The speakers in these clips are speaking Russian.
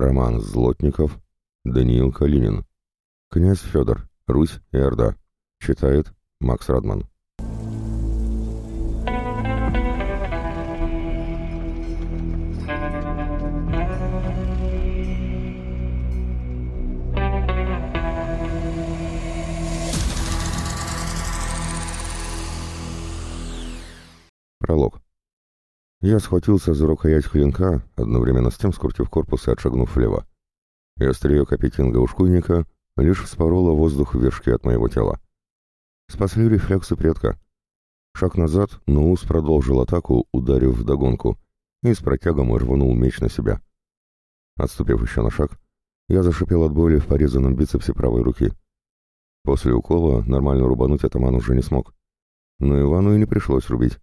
Роман Злотников, Даниил Калинин. Князь Федор, Русь и Орда. Читает Макс Радман. Я схватился за рукоять клинка, одновременно с тем скрутив корпус и отшагнув влево. И острие капитинга ушкуйника лишь вспорола воздух в вершке от моего тела. Спасли рефлексы предка. Шаг назад, но Ус продолжил атаку, ударив вдогонку, и с протягом рванул меч на себя. Отступив еще на шаг, я зашипел от боли в порезанном бицепсе правой руки. После укола нормально рубануть атаман уже не смог. Но Ивану и не пришлось рубить.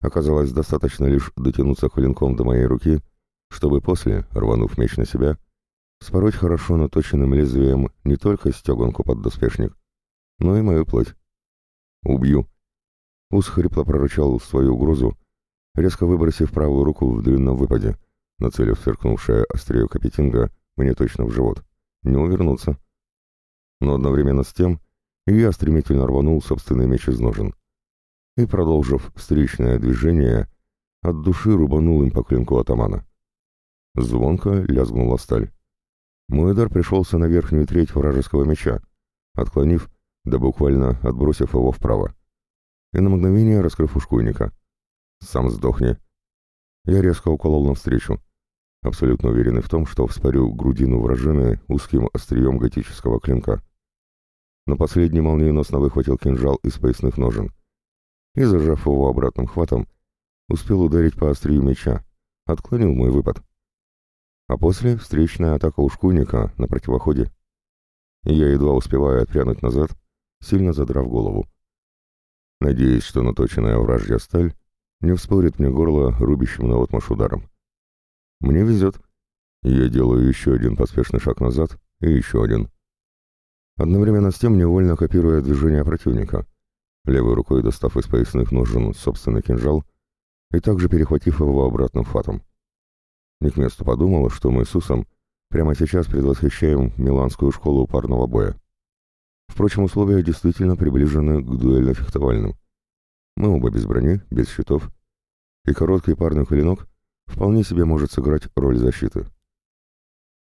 Оказалось, достаточно лишь дотянуться клинком до моей руки, чтобы после, рванув меч на себя, спороть хорошо наточенным лезвием не только стеганку под доспешник, но и мою плоть. «Убью!» Ус хрипло прорычал свою угрозу, резко выбросив правую руку в длинном выпаде, нацелив сверкнувшее острие капитинга мне точно в живот. Не увернуться. Но одновременно с тем я стремительно рванул собственный меч из ножен и, продолжив встречное движение, от души рубанул им по клинку атамана. Звонко лязгнула сталь. Мой удар пришелся на верхнюю треть вражеского меча, отклонив, да буквально отбросив его вправо. И на мгновение раскрыв ушкуйника. «Сам сдохни!» Я резко уколол навстречу, абсолютно уверенный в том, что вспорю грудину вражины узким острием готического клинка. Но последний молниеносно выхватил кинжал из поясных ножен — и, зажав его обратным хватом, успел ударить по острию меча, отклонил мой выпад. А после встречная атака ушкуйника на противоходе. Я едва успеваю отпрянуть назад, сильно задрав голову. Надеюсь, что наточенная вражья сталь не вспорит мне горло рубящим наотмашь ударом. Мне везет. Я делаю еще один поспешный шаг назад и еще один. Одновременно с тем невольно копируя движение противника — левой рукой достав из поясных ножен собственный кинжал и также перехватив его обратным фатом. Не к месту подумала, что мы с Усом прямо сейчас предвосхищаем миланскую школу парного боя. Впрочем, условия действительно приближены к дуэльно-фехтовальным. Мы оба без брони, без щитов, и короткий парный клинок вполне себе может сыграть роль защиты.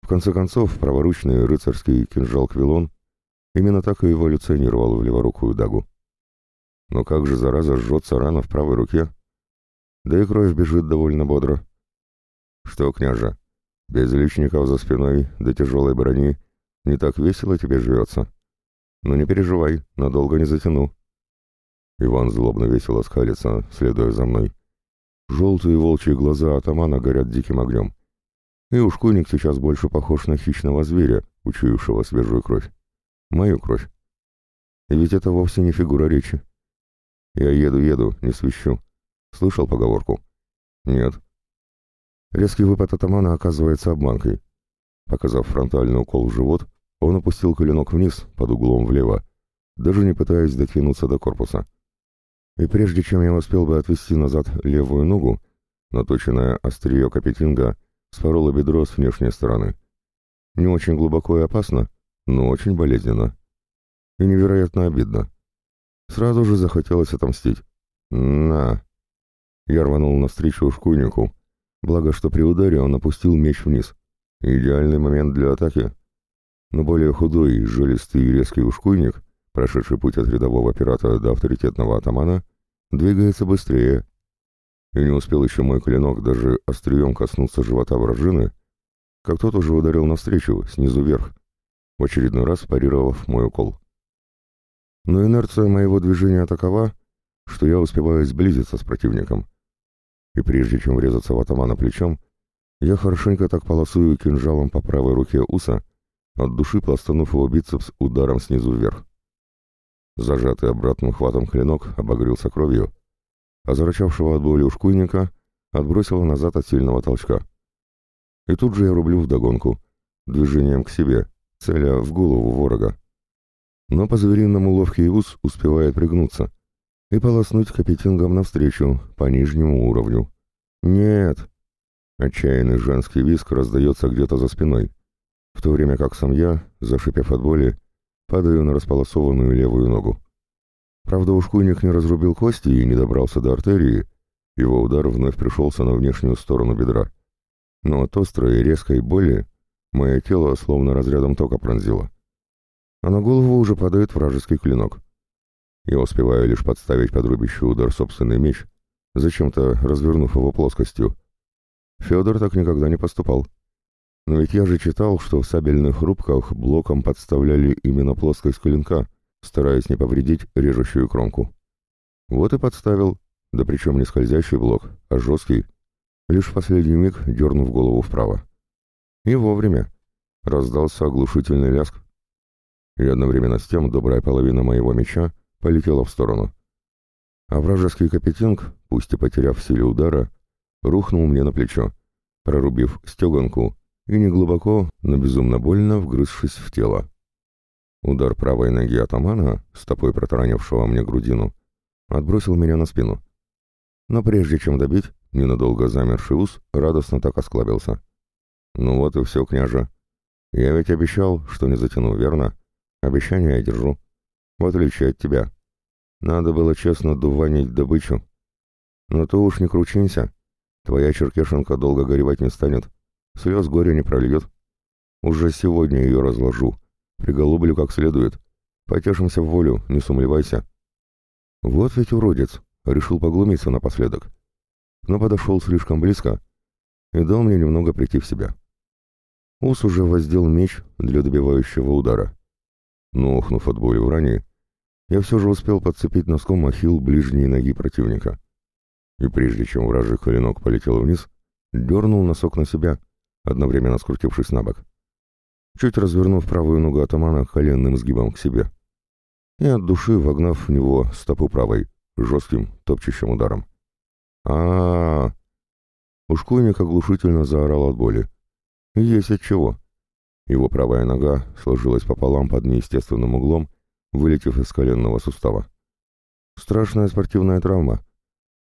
В конце концов, праворучный рыцарский кинжал Квилон именно так и эволюционировал в леворукую дагу. Но как же, зараза, жжется рана в правой руке? Да и кровь бежит довольно бодро. Что, княже, без личников за спиной до тяжелой брони не так весело тебе живется? Но не переживай, надолго не затяну. Иван злобно весело скалится, следуя за мной. Желтые волчьи глаза атамана горят диким огнем. И ушкуйник сейчас больше похож на хищного зверя, учуявшего свежую кровь. Мою кровь. И ведь это вовсе не фигура речи. Я еду-еду, не свищу. Слышал поговорку? Нет. Резкий выпад атамана оказывается обманкой. Показав фронтальный укол в живот, он опустил коленок вниз, под углом влево, даже не пытаясь дотянуться до корпуса. И прежде чем я успел бы отвести назад левую ногу, наточенное острие капетинга спороло бедро с внешней стороны. Не очень глубоко и опасно, но очень болезненно. И невероятно обидно. Сразу же захотелось отомстить. «На!» Я рванул навстречу ушкуйнику, благо что при ударе он опустил меч вниз. Идеальный момент для атаки. Но более худой, жилистый и резкий ушкуйник, прошедший путь от рядового пирата до авторитетного атамана, двигается быстрее. И не успел еще мой клинок даже острием коснуться живота вражины, как тот уже ударил навстречу, снизу вверх, в очередной раз парировав мой укол но инерция моего движения такова, что я успеваю сблизиться с противником. И прежде чем врезаться в атамана плечом, я хорошенько так полосую кинжалом по правой руке уса, от души пластанув его бицепс ударом снизу вверх. Зажатый обратным хватом клинок обогрелся кровью, а зарычавшего от боли ушкуйника отбросило назад от сильного толчка. И тут же я рублю вдогонку, движением к себе, целя в голову ворога но по-звериному ловкий ус успевает пригнуться и полоснуть капитингом навстречу, по нижнему уровню. Нет! Отчаянный женский виск раздается где-то за спиной, в то время как сам я, зашипев от боли, падаю на располосованную левую ногу. Правда, ушкуйник не разрубил кости и не добрался до артерии, его удар вновь пришелся на внешнюю сторону бедра. Но от острой и резкой боли мое тело словно разрядом тока пронзило. А на голову уже падает вражеский клинок. Я успеваю лишь подставить под рубящий удар собственный меч, зачем-то развернув его плоскостью. Федор так никогда не поступал. Но ведь я же читал, что в сабельных рубках блоком подставляли именно плоскость клинка, стараясь не повредить режущую кромку. Вот и подставил, да причем не скользящий блок, а жесткий, лишь в последний миг дернув голову вправо. И вовремя. Раздался оглушительный ляск. И одновременно с тем добрая половина моего меча полетела в сторону. А вражеский капетинг, пусть и потеряв в силе удара, рухнул мне на плечо, прорубив стеганку и неглубоко, но безумно больно вгрызшись в тело. Удар правой ноги атамана, стопой протаранившего мне грудину, отбросил меня на спину. Но прежде чем добить, ненадолго замерший ус радостно так осклабился. «Ну вот и все, княже. Я ведь обещал, что не затяну, верно? Обещание я держу. В отличие от тебя. Надо было честно дуванить добычу. Но ты уж не кручинься. Твоя черкешенка долго горевать не станет. Слез горя не прольет. Уже сегодня ее разложу. Приголублю как следует. Потешимся в волю, не сумлевайся. Вот ведь уродец. Решил поглумиться напоследок. Но подошел слишком близко и дал мне немного прийти в себя. Ус уже воздел меч для добивающего удара. Но, охнув от боли в ране, я все же успел подцепить носком ахилл ближней ноги противника. И прежде чем вражий коленок полетел вниз, дернул носок на себя, одновременно скрутившись на бок. Чуть развернув правую ногу атамана коленным сгибом к себе. И от души вогнав в него стопу правой, жестким, топчущим ударом. а а, -а, Ушкуйник оглушительно заорал от боли. Есть от чего. Его правая нога сложилась пополам под неестественным углом, вылетев из коленного сустава. Страшная спортивная травма.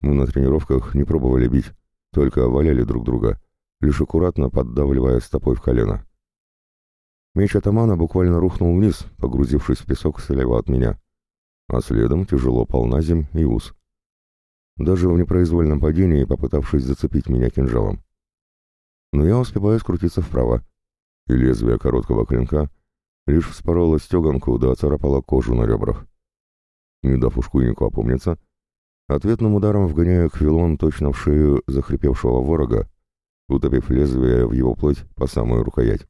Мы на тренировках не пробовали бить, только валяли друг друга, лишь аккуратно поддавливая стопой в колено. Меч атамана буквально рухнул вниз, погрузившись в песок слева от меня а следом тяжело пал на земь и ус. Даже в непроизвольном падении, попытавшись зацепить меня кинжалом. Но я успеваю скрутиться вправо, и лезвие короткого клинка лишь вспороло стеганку да оцарапало кожу на ребрах. Не дав ушкуйнику опомниться, ответным ударом вгоняю квилон точно в шею захрипевшего ворога, утопив лезвие в его плоть по самую рукоять.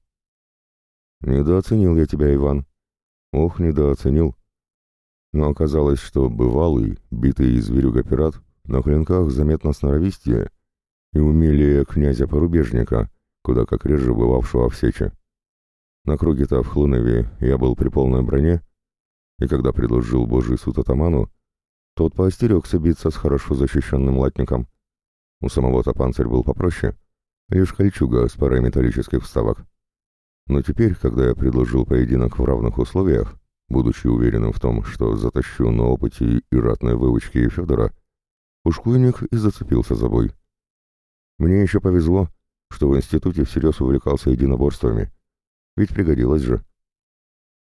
«Недооценил я тебя, Иван. Ох, недооценил но оказалось, что бывалый, битый зверюга-пират на клинках заметно сноровистее и умелее князя-порубежника, куда как реже бывавшего в сече. На круге-то в Хлунове я был при полной броне, и когда предложил божий суд атаману, тот поостерегся биться с хорошо защищенным латником. У самого-то панцирь был попроще, лишь кольчуга с парой металлических вставок. Но теперь, когда я предложил поединок в равных условиях, Будучи уверенным в том, что затащу на опыте и ратной выучке Федора, ушкуйник и зацепился за бой. Мне еще повезло, что в институте всерьез увлекался единоборствами, ведь пригодилось же.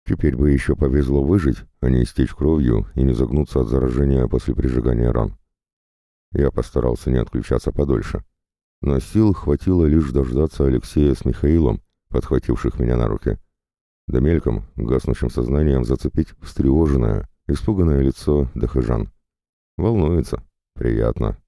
Теперь бы еще повезло выжить, а не истечь кровью и не загнуться от заражения после прижигания ран. Я постарался не отключаться подольше, но сил хватило лишь дождаться Алексея с Михаилом, подхвативших меня на руки да мельком, гаснущим сознанием зацепить встревоженное, испуганное лицо Дахыжан. Волнуется. Приятно.